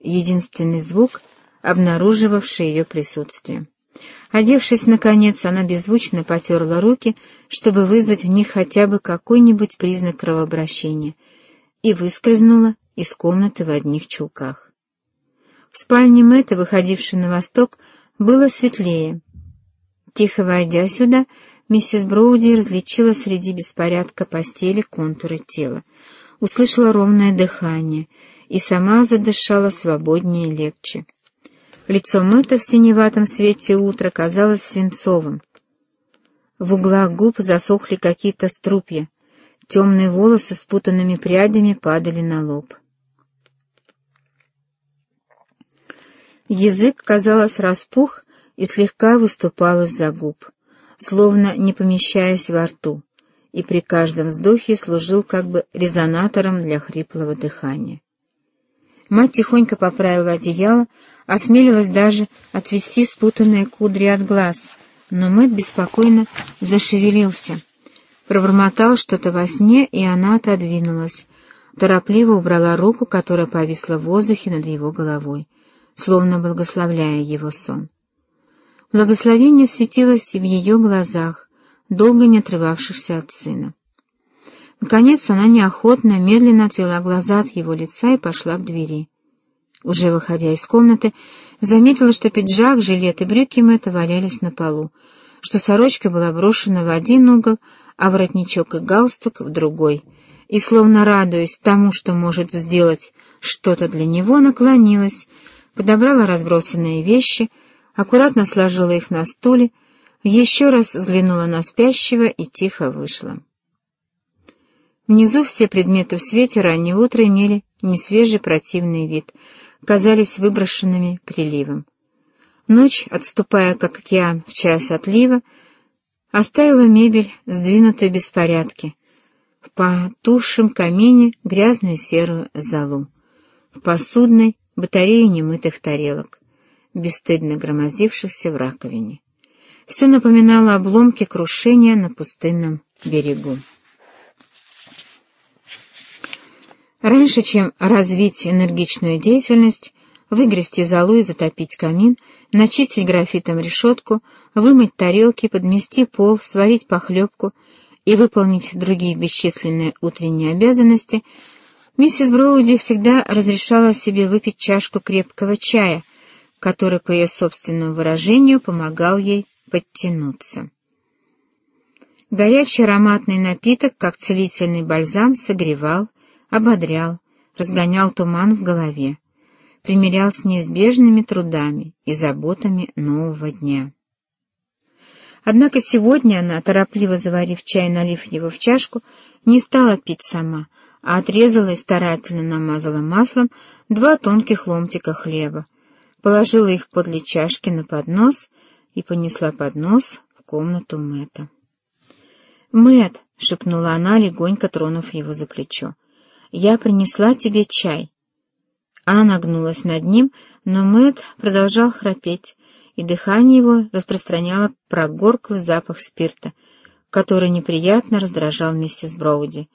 единственный звук, обнаруживавший ее присутствие. Одевшись, наконец, она беззвучно потерла руки, чтобы вызвать в них хотя бы какой-нибудь признак кровообращения, и выскользнула из комнаты в одних чулках. В спальне Мэтта, выходившей на восток, было светлее. Тихо войдя сюда, миссис Броуди различила среди беспорядка постели контуры тела, услышала ровное дыхание и сама задышала свободнее и легче. Лицо Мэтта в синеватом свете утра казалось свинцовым. В углах губ засохли какие-то струпья, темные волосы с путанными прядями падали на лоб. Язык, казалось, распух и слегка выступал из-за губ, словно не помещаясь во рту, и при каждом вздохе служил как бы резонатором для хриплого дыхания. Мать тихонько поправила одеяло, осмелилась даже отвести спутанные кудри от глаз, но Мэтт беспокойно зашевелился, пробормотал что-то во сне, и она отодвинулась, торопливо убрала руку, которая повисла в воздухе над его головой, словно благословляя его сон. Благословение светилось и в ее глазах, долго не отрывавшихся от сына. Наконец она неохотно, медленно отвела глаза от его лица и пошла к двери. Уже выходя из комнаты, заметила, что пиджак, жилет и брюки Мэтта валялись на полу, что сорочка была брошена в один угол, а воротничок и галстук в другой, и, словно радуясь тому, что может сделать что-то для него, наклонилась, подобрала разбросанные вещи, аккуратно сложила их на стуле, еще раз взглянула на спящего и тихо вышла. Внизу все предметы в свете раннего утра имели несвежий противный вид, казались выброшенными приливом. Ночь, отступая как океан в час отлива, оставила мебель, сдвинутую без порядки, в потухшем камине грязную серую золу, в посудной батарею немытых тарелок, бесстыдно громоздившихся в раковине. Все напоминало обломки крушения на пустынном берегу. Раньше, чем развить энергичную деятельность, выгрести золу и затопить камин, начистить графитом решетку, вымыть тарелки, подмести пол, сварить похлебку и выполнить другие бесчисленные утренние обязанности, миссис Броуди всегда разрешала себе выпить чашку крепкого чая, который, по ее собственному выражению, помогал ей подтянуться. Горячий ароматный напиток, как целительный бальзам, согревал, ободрял, разгонял туман в голове, примирял с неизбежными трудами и заботами нового дня. Однако сегодня она, торопливо заварив чай и налив его в чашку, не стала пить сама, а отрезала и старательно намазала маслом два тонких ломтика хлеба, положила их подле чашки на поднос и понесла поднос в комнату Мэтта. «Мэтт!» — шепнула она, легонько тронув его за плечо. «Я принесла тебе чай». Она нагнулась над ним, но Мэтт продолжал храпеть, и дыхание его распространяло прогорклый запах спирта, который неприятно раздражал миссис Броуди,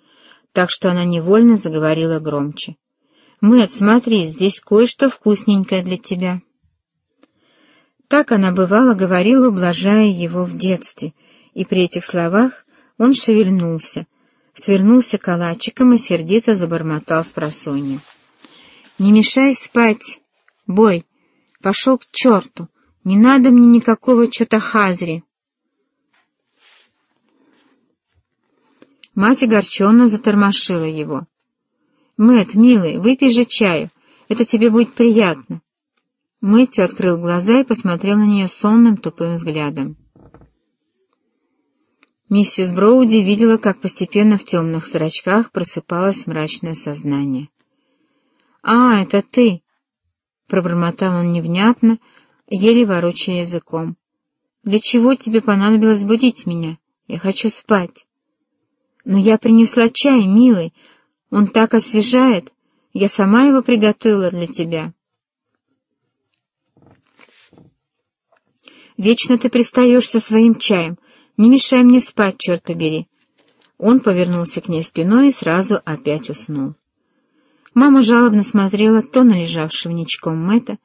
так что она невольно заговорила громче. «Мэтт, смотри, здесь кое-что вкусненькое для тебя». Так она бывало говорила, ублажая его в детстве, и при этих словах он шевельнулся, свернулся калачиком и сердито забормотал с просонья. «Не мешай спать, бой! Пошел к черту! Не надо мне никакого чё-то Мать огорченно затормошила его. Мэт, милый, выпей же чаю, это тебе будет приятно. Мэтью открыл глаза и посмотрел на нее сонным тупым взглядом. Миссис Броуди видела, как постепенно в темных зрачках просыпалось мрачное сознание. «А, это ты!» — пробормотал он невнятно, еле ворочая языком. «Для чего тебе понадобилось будить меня? Я хочу спать». «Но я принесла чай, милый. Он так освежает. Я сама его приготовила для тебя». «Вечно ты пристаешь со своим чаем. Не мешай мне спать, черт побери!» Он повернулся к ней спиной и сразу опять уснул. Мама жалобно смотрела то на лежавшего ничком Мэтта,